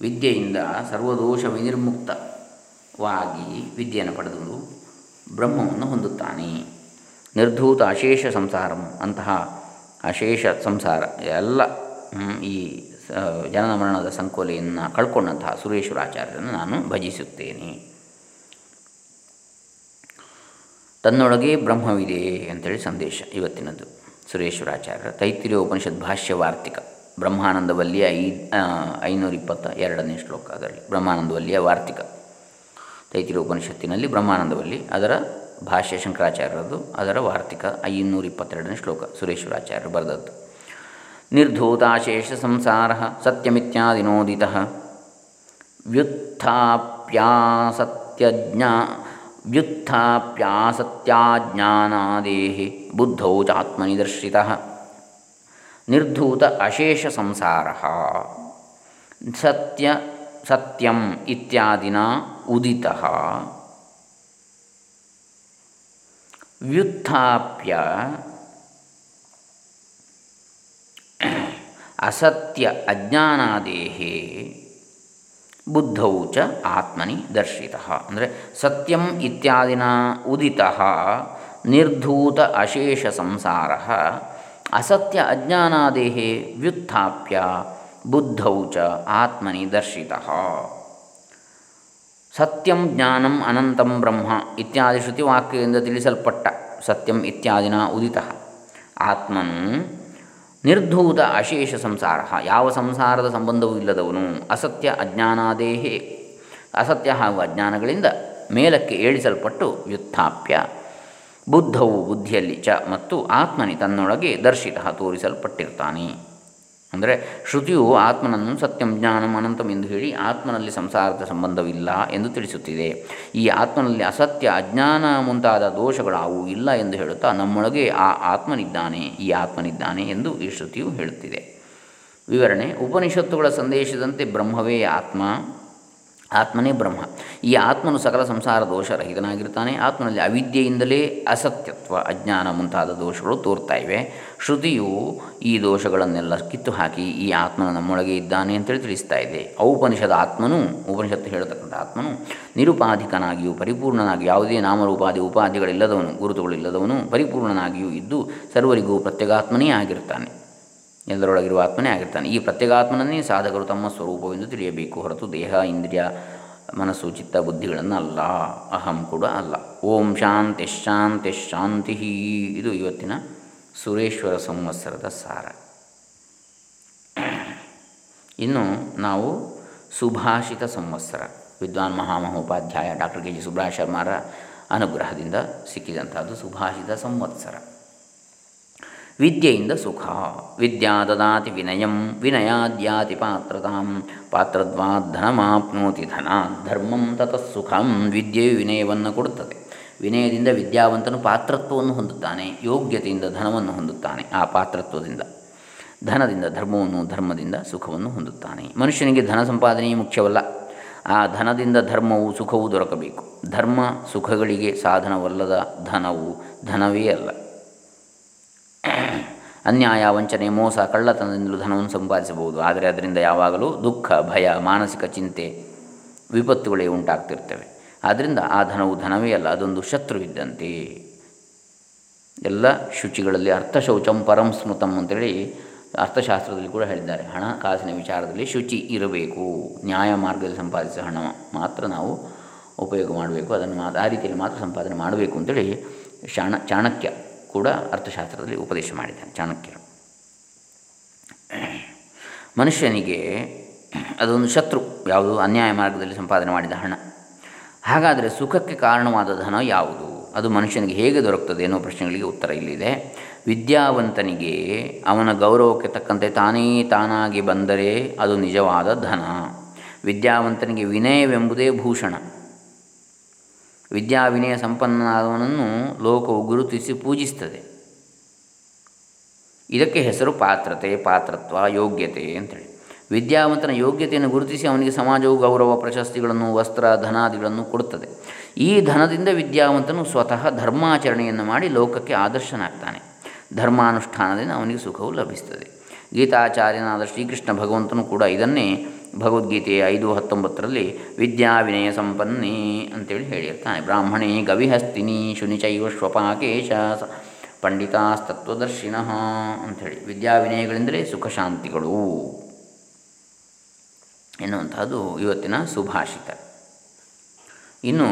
ವಿದ್ಯೆಯಿಂದ ಸರ್ವದೋಷ ವಿನಿರ್ಮುಕ್ತವಾಗಿ ವಿದ್ಯೆಯನ್ನು ಪಡೆದು ಬ್ರಹ್ಮವನ್ನು ಹೊಂದುತ್ತಾನೆ. ನಿರ್ಧೂತ ಅಶೇಷ ಸಂಸಾರಂ ಅಂತಹ ಅಶೇಷ ಸಂಸಾರ, ಎಲ್ಲ ಈ ಜನನ ಮರಣದ ಸಂಕೋಲೆಯನ್ನು ಕಳ್ಕೊಂಡಂತಹ ಸುರೇಶ್ವರಾಚಾರ್ಯರನ್ನು ನಾನು ಭಜಿಸುತ್ತೇನೆ. ತನ್ನೊಳಗೆ ಬ್ರಹ್ಮವಿದೆ ಅಂತೇಳಿ ಸಂದೇಶ ಇವತ್ತಿನದ್ದು. ಸುರೇಶ್ವರಾಚಾರ್ಯರ ತೈತಿರಿಯ ಉಪನಿಷತ್ ಭಾಷ್ಯ ವಾರ್ತಿಕ. ಬ್ರಹ್ಮಾನಂದವಲ್ಲಿಯ ಐ ಐನೂರ ಇಪ್ಪತ್ತ ಎರಡನೇ ಶ್ಲೋಕ ಅದರಲ್ಲಿ. ಬ್ರಹ್ಮಾನಂದವಲ್ಲಿಯ ವಾರ್ತಿಕ. ತೈತಿರಿಯ ಉಪನಿಷತ್ತಿನಲ್ಲಿ ಬ್ರಹ್ಮಾನಂದವಲ್ಲಿ ಅದರ ಭಾಷ್ಯ ಶಂಕರಾಚಾರ್ಯರದು ಅದರ ವಾರ್ತಿಕ ಐನೂರ ಇಪ್ಪತ್ತೆರಡನೇ ಶ್ಲೋಕ ಸುರೇಶ್ವರಾಚಾರ್ಯರು ಬರೆದದ್ದು. ನಿರ್ಧೂತಾಶೇಷ ಸಂಸಾರ ಸತ್ಯಮಿತ್ಯಾದಿನೋದಿತ ವ್ಯುತ್ಥಾಪ್ಯಾಸತ್ಯಜ್ಞಾ ವ್ಯುತ್ಥಾಪ್ಯಾಸತ್ಯಾಜ್ಞಾನಾದೇಹಿ ಬುದ್ಧೌ ಚಾತ್ಮನಿ ದರ್ಶಿತ ನಿರ್ಧೂತ ಅಶೇಷ ಸಂಸಾರ ಸತ್ಯ ಸತ್ಯಂ ಇತ್ಯಾದಿನ ಉದಿತ ವ್ಯುತ್ಥಾಪ್ಯ ಅಸತ್ಯ ಅಜ್ಞಾನಾದೇಹೇ ಬುದ್ಧೌ ಚ ಆತ್ಮನಿ ದರ್ಶಿತ. ಅಂದರೆ ಸತ್ಯಂ ಇತ್ಯಾದಿನ ಉದಿತ, ನಿರ್ಧೂತ ಅಶೇಷ ಸಂಸಾರ, ಅಸತ್ಯ ಅಜ್ಞಾನಾದೇಹೇ ವ್ಯುತ್ಥಾಪ್ಯ, ಬುದ್ಧೌ ಚ ಆತ್ಮನಿ ದರ್ಶಿತ. ಸತ್ಯಂ ಜ್ಞಾನಂ ಅನಂತಂ ಬ್ರಹ್ಮ ಇತ್ಯಾದಿ ಶ್ರುತಿವಾಕ್ಯದಿಂದ ತಿಳಿಸಲ್ಪಟ್ಟ ಸತ್ಯಂ ಇತ್ಯಾದಿನ ಉದಿತ. ಆತ್ಮನು ನಿರ್ಧೂತ ಅಶೇಷ ಸಂಸಾರ. ಯಾವ ಸಂಸಾರದ ಸಂಬಂಧವೂ ಇಲ್ಲದವನು ಅಸತ್ಯ ಅಜ್ಞಾನಾದೇಹೇ, ಅಸತ್ಯ ಹಾಗೂ ಅಜ್ಞಾನಗಳಿಂದ ಮೇಲಕ್ಕೆ ಏಳಿಸಲ್ಪಟ್ಟು ವ್ಯುತ್ಥಾಪ್ಯ. ಬುದ್ಧವು ಬುದ್ಧಿಯಲ್ಲಿ ಚ ಮತ್ತು ಆತ್ಮನಿ ತನ್ನೊಳಗೆ ದರ್ಶಿತ ತೋರಿಸಲ್ಪಟ್ಟಿರ್ತಾನೆ. ಅಂದರೆ ಶ್ರುತಿಯು ಆತ್ಮನನ್ನು ಸತ್ಯಂ, ಜ್ಞಾನಂ, ಅನಂತಂ ಎಂದು ಹೇಳಿ ಆತ್ಮನಲ್ಲಿ ಸಂಸಾರದ ಸಂಬಂಧವಿಲ್ಲ ಎಂದು ತಿಳಿಸುತ್ತಿದೆ. ಈ ಆತ್ಮನಲ್ಲಿ ಅಸತ್ಯ, ಅಜ್ಞಾನ ಮುಂತಾದ ದೋಷಗಳಾವು ಇಲ್ಲ ಎಂದು ಹೇಳುತ್ತಾ ನಮ್ಮೊಳಗೆ ಆ ಆತ್ಮನಿದ್ದಾನೆ, ಈ ಆತ್ಮನಿದ್ದಾನೆ ಎಂದು ಈ ಶ್ರುತಿಯು ಹೇಳುತ್ತಿದೆ. ವಿವರಣೆ, ಉಪನಿಷತ್ತುಗಳ ಸಂದೇಶದಂತೆ ಬ್ರಹ್ಮವೇ ಆತ್ಮ. ಆತ್ಮನೇ ಬ್ರಹ್ಮ. ಈ ಆತ್ಮನು ಸಕಲ ಸಂಸಾರ ದೋಷರಹಿತನಾಗಿರ್ತಾನೆ. ಆತ್ಮನಲ್ಲಿ ಅವಿದ್ಯೆಯಿಂದಲೇ ಅಸತ್ಯತ್ವ, ಅಜ್ಞಾನ ಮುಂತಾದ ದೋಷಗಳು ತೋರ್ತಾ ಇವೆ. ಶ್ರುತಿಯು ಈ ದೋಷಗಳನ್ನೆಲ್ಲ ಕಿತ್ತು ಹಾಕಿ ಈ ಆತ್ಮನ ನಮ್ಮೊಳಗೆ ಇದ್ದಾನೆ ಅಂತೇಳಿ ತಿಳಿಸ್ತಾ ಇದೆ. ಔಪನಿಷದ ಆತ್ಮನು, ಉಪನಿಷತ್ತು ಹೇಳತಕ್ಕಂಥ ಆತ್ಮನು, ನಿರುಪಾಧಿಕನಾಗಿಯೂ ಪರಿಪೂರ್ಣನಾಗಿ ಯಾವುದೇ ನಾಮರೂಪಾದಿ ಉಪಾಧಿಗಳಿಲ್ಲದವನು, ಗುರುತುಗಳಿಲ್ಲದವನು ಪರಿಪೂರ್ಣನಾಗಿಯೂ ಇದ್ದು ಸರ್ವರಿಗೂ ಪ್ರತ್ಯೇಗಾತ್ಮನೇ ಆಗಿರ್ತಾನೆ. ಎಲ್ಲರೊಳಗಿರುವ ಆತ್ಮನೇ ಆಗಿರ್ತಾನೆ. ಈ ಪ್ರತ್ಯೇಕಾತ್ಮನನ್ನೇ ಸಾಧಕರು ತಮ್ಮ ಸ್ವರೂಪವೆಂದು ತಿಳಿಯಬೇಕು ಹೊರತು ದೇಹ, ಇಂದ್ರಿಯ, ಮನಸ್ಸು, ಚಿತ್ತ ಬುದ್ಧಿಗಳನ್ನು ಅಲ್ಲ ಅಹಂ ಕೂಡ ಅಲ್ಲ. ಓಂ ಶಾಂತಿ ಶಾಂತಿ ಶಾಂತಿ ಇದು ಇವತ್ತಿನ ಸುರೇಶ್ವರ ಸಂವತ್ಸರದ ಸಾರ. ಇನ್ನು ನಾವು ಸುಭಾಷಿತ ಸಂವತ್ಸರ. ವಿದ್ವಾನ್ ಮಹಾಮಹೋಪಾಧ್ಯಾಯ ಡಾಕ್ಟರ್ ಕೆ ಜಿ ಸುಬ್ರಹ ಶರ್ಮಾರ ಅನುಗ್ರಹದಿಂದ ಸಿಕ್ಕಿದಂಥದ್ದು ಸುಭಾಷಿತ ಸಂವತ್ಸರ. ವಿದ್ಯೆಯಿಂದ ಸುಖ. ವಿದ್ಯಾ ದದಾತಿ ವಿನಯಂ, ವಿನಯಾದ್ಯಾತಿ ಪಾತ್ರತಾಂ. ಪಾತ್ರದ್ವಾದ್ ಧನಮಾಪ್ನೋತಿ ಧನ ಧರ್ಮಂ ತತಃ ಸುಖಂ. ವಿದ್ಯೆಯು ವಿನಯವನ್ನು ಕೊಡುತ್ತದೆ. ವಿನಯದಿಂದ ವಿದ್ಯಾವಂತನು ಪಾತ್ರತ್ವವನ್ನು ಹೊಂದುತ್ತಾನೆ, ಯೋಗ್ಯತೆಯಿಂದ ಧನವನ್ನು ಹೊಂದುತ್ತಾನೆ, ಆ ಪಾತ್ರತ್ವದಿಂದ. ಧನದಿಂದ ಧರ್ಮವನ್ನು, ಧರ್ಮದಿಂದ ಸುಖವನ್ನು ಹೊಂದುತ್ತಾನೆ. ಮನುಷ್ಯನಿಗೆ ಧನ ಸಂಪಾದನೆಯೇ ಮುಖ್ಯವಲ್ಲ. ಆ ಧನದಿಂದ ಧರ್ಮವು ಸುಖವು ದೊರಕಬೇಕು. ಧರ್ಮ ಸುಖಗಳಿಗೆ ಸಾಧನವಲ್ಲದ ಧನವು ಧನವೇ ಅಲ್ಲ. ಅನ್ಯಾಯ, ವಂಚನೆ, ಮೋಸ, ಕಳ್ಳತನದಿಂದಲೂ ಧನವನ್ನು ಸಂಪಾದಿಸಬಹುದು. ಆದರೆ ಅದರಿಂದ ಯಾವಾಗಲೂ ದುಃಖ, ಭಯ, ಮಾನಸಿಕ ಚಿಂತೆ, ವಿಪತ್ತುಗಳೇ ಉಂಟಾಗ್ತಿರ್ತವೆ. ಆದ್ದರಿಂದ ಆ ಧನವು ಧನವೇ ಅಲ್ಲ, ಅದೊಂದು ಶತ್ರುವಿದ್ದಂತೆ. ಎಲ್ಲ ಶುಚಿಗಳಲ್ಲಿ ಅರ್ಥಶೌಚಂ ಪರಂ ಸ್ಮೃತಂ ಅಂತೇಳಿ ಅರ್ಥಶಾಸ್ತ್ರದಲ್ಲಿ ಕೂಡ ಹೇಳಿದ್ದಾರೆ. ಹಣ, ಕಾಸಿನ ವಿಚಾರದಲ್ಲಿ ಶುಚಿ ಇರಬೇಕು. ನ್ಯಾಯ ಮಾರ್ಗದಲ್ಲಿ ಸಂಪಾದಿಸಿದ ಹಣ ಮಾತ್ರ ನಾವು ಉಪಯೋಗ ಮಾಡಬೇಕು. ಅದನ್ನು ಆ ರೀತಿಯಲ್ಲಿ ಮಾತ್ರ ಸಂಪಾದನೆ ಮಾಡಬೇಕು ಅಂತೇಳಿ ಶಾಣ, ಚಾಣಕ್ಯ ಕೂಡ ಅರ್ಥಶಾಸ್ತ್ರದಲ್ಲಿ ಉಪದೇಶ ಮಾಡಿದ್ದಾನೆ ಚಾಣಕ್ಯರು. ಮನುಷ್ಯನಿಗೆ ಅದೊಂದು ಶತ್ರು, ಯಾವುದು ಅನ್ಯಾಯ ಮಾರ್ಗದಲ್ಲಿ ಸಂಪಾದನೆ ಮಾಡಿದ ಹಣ. ಹಾಗಾದರೆ ಸುಖಕ್ಕೆ ಕಾರಣವಾದ ಧನ ಯಾವುದು? ಅದು ಮನುಷ್ಯನಿಗೆ ಹೇಗೆ ದೊರಕುತ್ತದೆ ಎನ್ನುವ ಪ್ರಶ್ನೆಗಳಿಗೆ ಉತ್ತರ ಇಲ್ಲಿದೆ. ವಿದ್ಯಾವಂತನಿಗೆ ಅವನ ಗೌರವಕ್ಕೆ ತಕ್ಕಂತೆ ತಾನೇ ತಾನಾಗಿ ಬಂದರೆ ಅದು ನಿಜವಾದ ಧನ. ವಿದ್ಯಾವಂತನಿಗೆ ವಿನಯವೆಂಬುದೇ ಭೂಷಣ. ವಿದ್ಯಾವಿನಯ ಸಂಪನ್ನನಾದವನನ್ನು ಲೋಕವು ಗುರುತಿಸಿ ಪೂಜಿಸ್ತದೆ ಇದಕ್ಕೆ ಹೆಸರು ಪಾತ್ರತೆ, ಪಾತ್ರತ್ವ, ಯೋಗ್ಯತೆ ಅಂತೇಳಿ. ವಿದ್ಯಾವಂತನ ಯೋಗ್ಯತೆಯನ್ನು ಗುರುತಿಸಿ ಅವನಿಗೆ ಸಮಾಜವು ಗೌರವ, ಪ್ರಶಸ್ತಿಗಳನ್ನು, ವಸ್ತ್ರ, ಧನಾದಿಗಳನ್ನು ಕೊಡುತ್ತದೆ. ಈ ಧನದಿಂದ ವಿದ್ಯಾವಂತನು ಸ್ವತಃ ಧರ್ಮಾಚರಣೆಯನ್ನು ಮಾಡಿ ಲೋಕಕ್ಕೆ ಆದರ್ಶನಾಗ್ತಾನೆ. ಧರ್ಮಾನುಷ್ಠಾನದಿಂದ ಅವನಿಗೆ ಸುಖವು ಲಭಿಸ್ತದೆ ಗೀತಾಚಾರ್ಯನಾದ ಶ್ರೀಕೃಷ್ಣ ಭಗವಂತನು ಕೂಡ ಇದನ್ನೇ ಭಗವದ್ಗೀತೆ ಐದು ಹತ್ತೊಂಬತ್ತರಲ್ಲಿ ವಿದ್ಯಾ ವಿನಯ ಸಂಪನ್ನಿ ಅಂತೇಳಿ ಹೇಳಿರ್ತಾನೆ. ಬ್ರಾಹ್ಮಣೇ ಗವಿಹಸ್ತಿನಿ ಶುನಿಚೈವ ಶ್ವಪಾಕೇಶ ಪಂಡಿತಾಸ್ತತ್ವದರ್ಶಿನ ಅಂಥೇಳಿ ವಿದ್ಯಾ ಸುಖಶಾಂತಿಗಳು ಸುಖ ಶಾಂತಿಗಳು ಎನ್ನುವಂಥದ್ದು ಇವತ್ತಿನ ಸುಭಾಷಿತ. ಇನ್ನು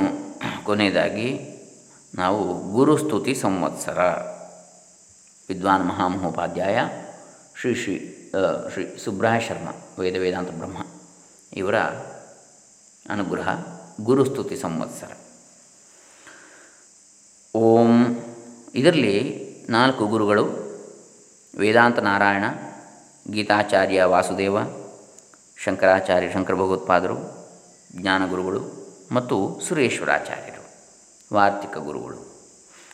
ಕೊನೆಯದಾಗಿ ನಾವು ಗುರುಸ್ತುತಿ ಸಂವತ್ಸರ, ವಿದ್ವಾನ್ ಮಹಾಮಹೋಪಾಧ್ಯಾಯ ಶ್ರೀ ಶ್ರೀ ಶ್ರೀ ಸುಬ್ರಾಯ ಶರ್ಮ ವೇದ ವೇದಾಂತ ಬ್ರಹ್ಮ. ಇವರ ಅನುಗ್ರಹ ಗುರುಸ್ತುತಿ ಸಂವತ್ಸರ. ಓಂ. ಇದರಲ್ಲಿ ನಾಲ್ಕು ಗುರುಗಳು, ವೇದಾಂತ ನಾರಾಯಣ, ಗೀತಾಚಾರ್ಯ ವಾಸುದೇವ, ಶಂಕರಾಚಾರ್ಯ ಶಂಕರ ಭಗವತ್ಪಾದರು ಜ್ಞಾನಗುರುಗಳು ಮತ್ತು ಸುರೇಶ್ವರಾಚಾರ್ಯರು, ವಾರ್ತಿಕ ಗುರುಗಳು,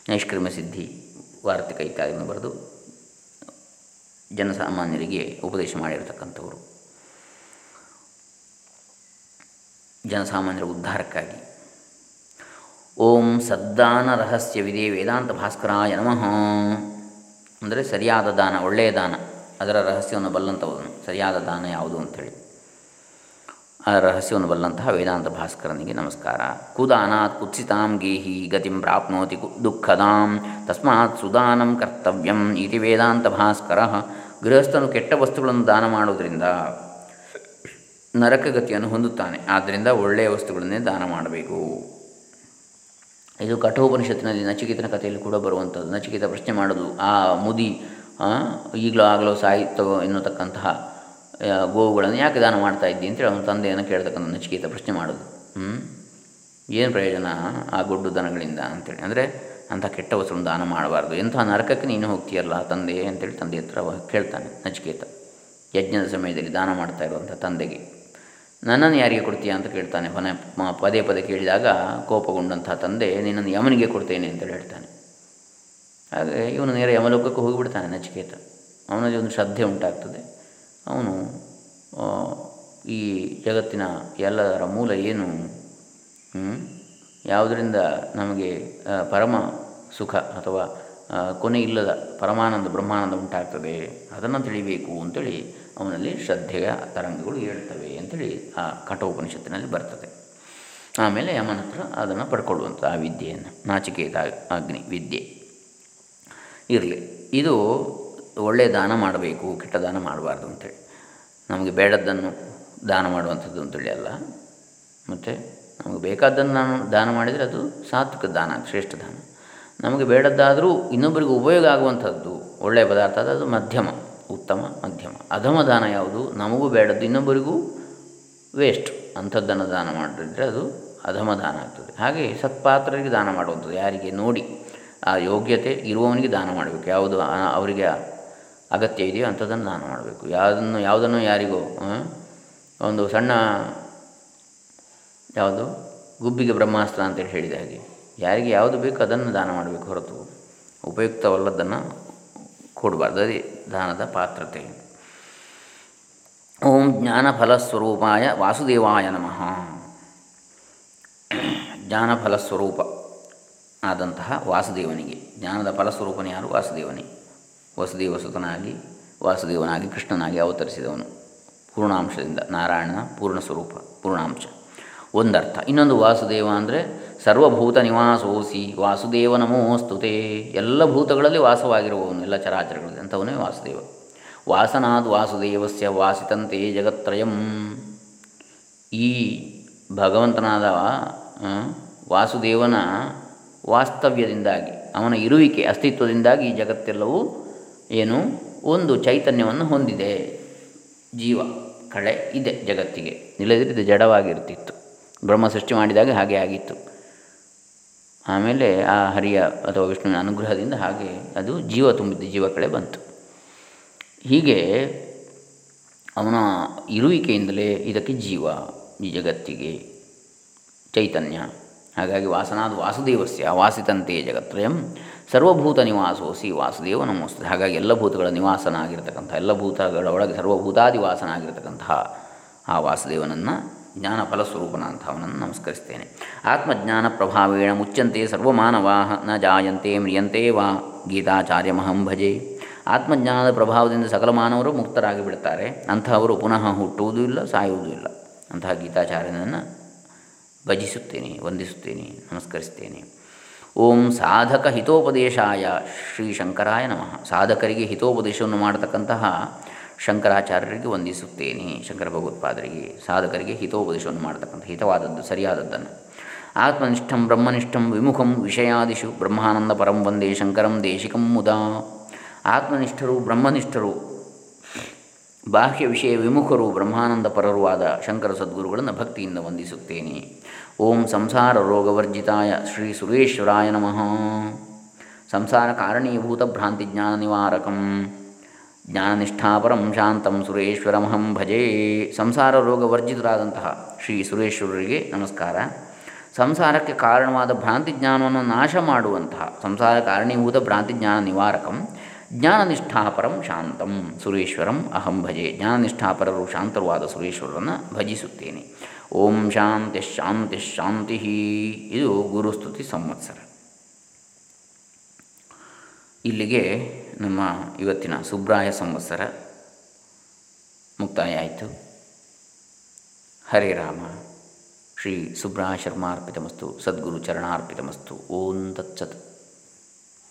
ನೈಷ್ಕ್ರಮ ಸಿದ್ಧಿ, ವಾರ್ತಿಕ ಇತ್ಯಾದಿಯನ್ನು ಬರೆದು ಜನಸಾಮಾನ್ಯರಿಗೆ ಉಪದೇಶ ಮಾಡಿರತಕ್ಕಂಥವರು. ಜನಸಾಮಾನ್ಯರ ಉದ್ಧಾರಕ್ಕಾಗಿ. ಓಂ ಸದ್ದಾನ ರಹಸ್ಯವಿದೆ ವೇದಾಂತ ಭಾಸ್ಕರಾಯ ನಮಃ. ಅಂದರೆ ಸರಿಯಾದ ದಾನ, ಒಳ್ಳೆಯ ದಾನ. ಅದರ ರಹಸ್ಯವನ್ನು ಬಲ್ಲಂಥವನು ಸರಿಯಾದ ದಾನ ಯಾವುದು ಅಂಥೇಳಿ. ಆ ರಹಸ್ಯವನ್ನು ಬಲ್ಲಂತಹ ವೇದಾಂತ ಭಾಸ್ಕರನಿಗೆ ನಮಸ್ಕಾರ. ಕುದಾನಾತ್ ಕುತ್ಸಿತಾಂ ಗೇಹಿ ಗತಿಂ ಪ್ರಾಪ್ನೋತಿ ದುಃಖದಾಂ ತಸ್ಮಾತ್ ಸುದಾನಂ ಕರ್ತವ್ಯಂ ಇತಿ ವೇದಾಂತ ಭಾಸ್ಕರ. ಗೃಹಸ್ಥನು ಕೆಟ್ಟ ವಸ್ತುಗಳನ್ನು ದಾನ ಮಾಡುವುದರಿಂದ ನರಕಗತಿಯನ್ನು ಹೊಂದುತ್ತಾನೆ. ಆದ್ದರಿಂದ ಒಳ್ಳೆಯ ವಸ್ತುಗಳನ್ನೇ ದಾನ ಮಾಡಬೇಕು. ಇದು ಕಠೋಪನಿಷತ್ತಿನಲ್ಲಿ ನಚಿಕೇತನ ಕಥೆಯಲ್ಲಿ ಕೂಡ ಬರುವಂಥದ್ದು. ನಚಿಕೇತ ಪ್ರಶ್ನೆ ಮಾಡೋದು, ಆ ಮುದಿ ಈಗಲೂ ಆಗಲೋ ಸಾಯಿತವೋ ಎನ್ನುತಕ್ಕಂತಹ ಗೋವುಗಳನ್ನು ಯಾಕೆ ದಾನ ಮಾಡ್ತಾ ಇದ್ದಿ ಅಂತೇಳಿ ಅವನ ತಂದೆಯನ್ನು ಕೇಳ್ತಕ್ಕಂಥ ನಚಿಕೇತ ಪ್ರಶ್ನೆ ಮಾಡೋದು. ಏನು ಪ್ರಯೋಜನ ಆ ಗೊಡ್ಡು ದನಗಳಿಂದ ಅಂತೇಳಿ? ಅಂದರೆ ಅಂಥ ಕೆಟ್ಟ ವಸ್ತುವನ್ನು ದಾನ ಮಾಡಬಾರ್ದು. ಎಂಥ ನರಕಕ್ಕೆ ನೀನು ಹೋಗ್ತೀಯಲ್ಲ ತಂದೆ ಅಂತೇಳಿ ತಂದೆ ಹತ್ರ ಕೇಳ್ತಾನೆ ನಚಿಕೇತ. ಯಜ್ಞದ ಸಮಯದಲ್ಲಿ ದಾನ ಮಾಡ್ತಾ ಇರುವಂಥ ತಂದೆಗೆ. ನನ್ನನ್ನು ಯಾರಿಗೆ ಕೊಡ್ತೀಯಾ ಅಂತ ಕೇಳ್ತಾನೆ. ಮನೆ ಪದೇ ಪದೇ ಕೇಳಿದಾಗ ಕೋಪಗೊಂಡಂಥ ತಂದೆ, ನಿನ್ನನ್ನು ಯಮನಿಗೆ ಕೊಡ್ತೇನೆ ಅಂತೇಳಿ ಹೇಳ್ತಾನೆ. ಹಾಗೆ ಇವನು ನೇರ ಯಮಲೋಕಕ್ಕೆ ಹೋಗಿಬಿಡ್ತಾನೆ ನಚಿಕೇತ. ಅವನಲ್ಲಿ ಒಂದು ಶ್ರದ್ಧೆ ಉಂಟಾಗ್ತದೆ. ಅವನು ಈ ಜಗತ್ತಿನ ಎಲ್ಲದರ ಮೂಲ ಏನು? ಯಾವುದರಿಂದ ನಮಗೆ ಪರಮ ಸುಖ ಅಥವಾ ಕೊನೆ ಇಲ್ಲದ ಪರಮಾನಂದ, ಬ್ರಹ್ಮಾನಂದ ಉಂಟಾಗ್ತದೆ. ಅದನ್ನು ತಿಳಿಬೇಕು ಅಂತೇಳಿ ಅವನಲ್ಲಿ ಶ್ರದ್ಧೆಯ ತರಂಗಗಳು ಹೇಳ್ತವೆ ಅಂಥೇಳಿ ಆ ಕಠೋಪನಿಷತ್ತಿನಲ್ಲಿ ಬರ್ತದೆ. ಆಮೇಲೆ ಯಮನ ಹತ್ರ ಅದನ್ನು ಪಡ್ಕೊಳ್ಳುವಂಥ ಆ ವಿದ್ಯೆಯನ್ನು, ನಾಚಿಕೇತ ಅಗ್ನಿ ವಿದ್ಯೆ. ಇರಲಿ, ಇದು ಒಳ್ಳೆಯ ದಾನ ಮಾಡಬೇಕು, ಕೆಟ್ಟ ದಾನ ಮಾಡಬಾರ್ದು ಅಂತೇಳಿ. ನಮಗೆ ಬೇಡದ್ದನ್ನು ದಾನ ಮಾಡುವಂಥದ್ದು ಅಂತೇಳಿ ಅಲ್ಲ, ಮತ್ತು ನಮಗೆ ಬೇಕಾದ್ದನ್ನು ನಾನು ದಾನ ಮಾಡಿದರೆ ಅದು ಸಾತ್ವಿಕ ದಾನ, ಶ್ರೇಷ್ಠ ದಾನ. ನಮಗೆ ಬೇಡದ್ದಾದರೂ ಇನ್ನೊಬ್ಬರಿಗೆ ಉಪಯೋಗ ಆಗುವಂಥದ್ದು ಒಳ್ಳೆಯ ಪದಾರ್ಥ, ಅದು ಮಧ್ಯಮ, ಉತ್ತಮ ಮಧ್ಯಮ. ಅಧಮ ದಾನ ಯಾವುದು? ನಮಗೂ ಬೇಡದ್ದು, ಇನ್ನೊಬ್ಬರಿಗೂ ವೇಸ್ಟ್ ಅಂಥದ್ದನ್ನು ದಾನ ಮಾಡಿದರೆ ಅದು ಅಧಮ ದಾನ ಆಗ್ತದೆ. ಹಾಗೆ ಸತ್ಪಾತ್ರರಿಗೆ ದಾನ ಮಾಡುವಂಥದ್ದು, ಯಾರಿಗೆ ನೋಡಿ ಆ ಯೋಗ್ಯತೆ ಇರುವವನಿಗೆ ದಾನ ಮಾಡಬೇಕು. ಯಾವುದು ಅವರಿಗೆ ಅಗತ್ಯ ಇದೆಯೋ ಅಂಥದ್ದನ್ನು ದಾನ ಮಾಡಬೇಕು. ಯಾವುದನ್ನು ಯಾವುದನ್ನು ಯಾರಿಗೋ ಒಂದು ಸಣ್ಣ ಯಾವುದು, ಗುಬ್ಬಿಗೆ ಬ್ರಹ್ಮಾಸ್ತ್ರ ಅಂತೇಳಿ ಹೇಳಿದ ಹಾಗೆ, ಯಾರಿಗೆ ಯಾವುದು ಬೇಕು ಅದನ್ನು ದಾನ ಮಾಡಬೇಕು ಹೊರತು ಉಪಯುಕ್ತವಲ್ಲದನ್ನು ಕೊಡಬಾರ್ದು. ಅದೇ ದಾನದ ಪಾತ್ರತೆ. ಓಂ ಜ್ಞಾನಫಲಸ್ವರೂಪಾಯ ವಾಸುದೇವಾಯ ನಮಃ ಜ್ಞಾನಫಲಸ್ವರೂಪ ಆದಂತಹ ವಾಸುದೇವನಿಗೆ, ಜ್ಞಾನದ ಫಲಸ್ವರೂಪನೇ ಯಾರು? ವಾಸುದೇವನೇ. ವಸುದೇವ ಸುತನಾಗಿ ವಾಸುದೇವನಾಗಿ ಕೃಷ್ಣನಾಗಿ ಅವತರಿಸಿದವನು. ಪೂರ್ಣಾಂಶದಿಂದ ನಾರಾಯಣನ ಪೂರ್ಣ ಸ್ವರೂಪ ಪೂರ್ಣಾಂಶ. ಒಂದರ್ಥ, ಇನ್ನೊಂದು ವಾಸುದೇವ ಅಂದರೆ ಸರ್ವಭೂತ ನಿವಾಸೋಸಿ, ವಾಸುದೇವ ನಮೋಸ್ತುತೆ. ಎಲ್ಲ ಭೂತಗಳಲ್ಲಿ ವಾಸವಾಗಿರುವವನು, ಎಲ್ಲ ಚರಾಚರಗಳಲ್ಲಿ, ಅಂಥವನೇ ವಾಸುದೇವ. ವಾಸನಾದ್ ವಾಸುದೇವಸ್ಯ ವಾಸಿತಂತೆ ಜಗತ್ರಯಂ ಈ ಭಗವಂತನಾದ ವಾಸುದೇವನ ವಾಸ್ತವ್ಯದಿಂದಾಗಿ, ಅವನ ಇರುವಿಕೆ, ಅಸ್ತಿತ್ವದಿಂದಾಗಿ ಈ ಜಗತ್ತೆಲ್ಲವೂ ಏನು, ಒಂದು ಚೈತನ್ಯವನ್ನು ಹೊಂದಿದೆ. ಜೀವ, ಕಳೆ ಇದೆ ಜಗತ್ತಿಗೆ. ಇಲ್ಲದಿದ್ದರೆ ಜಡವಾಗಿರ್ತಿತ್ತು ಬ್ರಹ್ಮ ಸೃಷ್ಟಿ ಮಾಡಿದಾಗ ಹಾಗೆ ಆಗಿತ್ತು. ಆಮೇಲೆ ಆ ಹರಿಯ ಅಥವಾ ವಿಷ್ಣುವಿನ ಅನುಗ್ರಹದಿಂದ ಹಾಗೆ ಅದು ಜೀವ ತುಂಬಿದ್ದು ಜೀವ ಕಳೆ ಬಂತು. ಹೀಗೆ ಅವನ ಇರುವಿಕೆಯಿಂದಲೇ ಇದಕ್ಕೆ ಜೀವ, ಈ ಜಗತ್ತಿಗೆ ಚೈತನ್ಯ. ಹಾಗಾಗಿ ವಾಸನಾದ ವಾಸುದೇವಸ್ಯ, ವಾಸಿತಂತೆ ಜಗತ್ರಯಂ ಸರ್ವಭೂತ ನಿವಾಸೋಸಿ ವಾಸುದೇವ ನಮೋಸ್ತದೆ ಹಾಗಾಗಿ ಎಲ್ಲ ಭೂತಗಳ ನಿವಾಸನಾಗಿರ್ತಕ್ಕಂಥ, ಎಲ್ಲ ಭೂತಗಳ ಒಳಗೆ ಸರ್ವಭೂತಾದಿ ವಾಸನಾಗಿರ್ತಕ್ಕಂತಹ ಆ ವಾಸುದೇವನನ್ನು ಜ್ಞಾನ ಫಲಸ್ವರೂಪನ ಅಂತ ಅವನನ್ನು ನಮಸ್ಕರಿಸ್ತೇನೆ. ಆತ್ಮಜ್ಞಾನ ಪ್ರಭಾವೇಣ ಮುಚ್ಚಂತೆ ಸರ್ವಮಾನವಾ ನ ಜಾಯಂತೆ ಮ್ರಿಯಂತೆ ವಾ ಗೀತಾಚಾರ್ಯಮಹಂ ಭಜೆ. ಆತ್ಮಜ್ಞಾನದ ಪ್ರಭಾವದಿಂದ ಸಕಲ ಮಾನವರು ಮುಕ್ತರಾಗಿ ಬಿಡ್ತಾರೆ ಅಂತಹವರು ಪುನಃ ಹುಟ್ಟುವುದೂ ಇಲ್ಲ, ಸಾಯುವುದೂ ಇಲ್ಲ. ಅಂತಹ ಗೀತಾಚಾರ್ಯನನ್ನು ಭಜಿಸುತ್ತೇನೆ, ವಂದಿಸುತ್ತೇನೆ, ನಮಸ್ಕರಿಸ್ತೇನೆ. ಓಂ ಸಾಧಕ ಹಿತೋಪದೇಶಾಯ ಶ್ರೀ ಶಂಕರಾಯ ನಮಃ. ಸಾಧಕರಿಗೆ ಹಿತೋಪದೇಶವನ್ನು ಮಾಡತಕ್ಕಂತಹ ಶಂಕರಾಚಾರ್ಯರಿಗೆ ವಂದಿಸುತ್ತೇನೆ, ಶಂಕರ ಭಗವತ್ಪಾದರಿಗೆ. ಸಾಧಕರಿಗೆ ಹಿತೋಪದೇಶವನ್ನು ಮಾಡತಕ್ಕಂಥ, ಹಿತವಾದದ್ದು, ಸರಿಯಾದದ್ದನ್ನು. ಆತ್ಮನಿಷ್ಠಂ, ಬ್ರಹ್ಮನಿಷ್ಠಂ, ವಿಮುಖಂ, ವಿಷಯಾದಿಷು, ಬ್ರಹ್ಮಾನಂದ ಪರಂ, ವಂದೇ ಶಂಕರಂ, ದೇಶಿಕಂ ಮುದಾ. ಆತ್ಮನಿಷ್ಠರು, ಬ್ರಹ್ಮನಿಷ್ಠರು, ಬಾಹ್ಯ ವಿಷಯ ವಿಮುಖರು, ಬ್ರಹ್ಮಾನಂದ ಪರರು ಆದ ಶಂಕರ ಸದ್ಗುರುಗಳನ್ನು ಭಕ್ತಿಯಿಂದ ವಂದಿಸುತ್ತೇನೆ. ಓಂ ಸಂಸಾರ ರೋಗವರ್ಜಿತಾಯ ಶ್ರೀ ಸುರೇಶ್ವರಾಯ ನಮಃ. ಸಂಸಾರ ಕಾರಣೀಭೂತ ಭ್ರಾಂತಿ ಜ್ಞಾನ ನಿವಾರಕಂ. ಜ್ಞಾನನಿಷ್ಠಾಪರಂ ಶಾಂತಂ ಸುರೇಶ್ವರಮಹಂ ಭಜೇ. ಸಂಸಾರ ರೋಗವರ್ಜಿತರಾದಂತಹ ಶ್ರೀ ಸುರೇಶ್ವರರಿಗೆ ನಮಸ್ಕಾರ. ಸಂಸಾರಕ್ಕೆ ಕಾರಣವಾದ ಭ್ರಾಂತಿ ಜ್ಞಾನವನ್ನು ನಾಶ ಮಾಡುವಂತಹ ಸಂಸಾರ ಕಾರಣೀಭೂತ ಭ್ರಾಂತಿ ಜ್ಞಾನ ನಿವಾರಕಂ. ಜ್ಞಾನನಿಷ್ಠಾಪರಂ ಶಾಂತಂ. ಸುರೇಶ್ವರಂ ಅಹಂ ಭಜೆ. ಜ್ಞಾನನಿಷ್ಠಾಪರರು ಶಾಂತರುವಾದ ಸುರೇಶ್ವರರನ್ನು ಭಜಿಸುತ್ತೇನೆ. ಓಂ ಶಾಂತಿ ಶಾಂತಿ ಶಾಂತಿ. ಇದು ಗುರುಸ್ತುತಿ ಸಂವತ್ಸರ. ಇಲ್ಲಿಗೆ ನಮ್ಮ ಇವತ್ತಿನ ಸುಬ್ರಾಯ ಸಂವತ್ಸರ ಮುಕ್ತಾಯ ಆಯಿತು ಹರೇ ರಾಮ. ಶ್ರೀ ಸುಬ್ರಾಯ ಶರ್ಮಾರ್ಪಿತಮಸ್ತು. ಸದ್ಗುರು ಚರಣಾರ್ಪಿತಮಸ್ತು. ಓಂ ತತ್ಸತ್.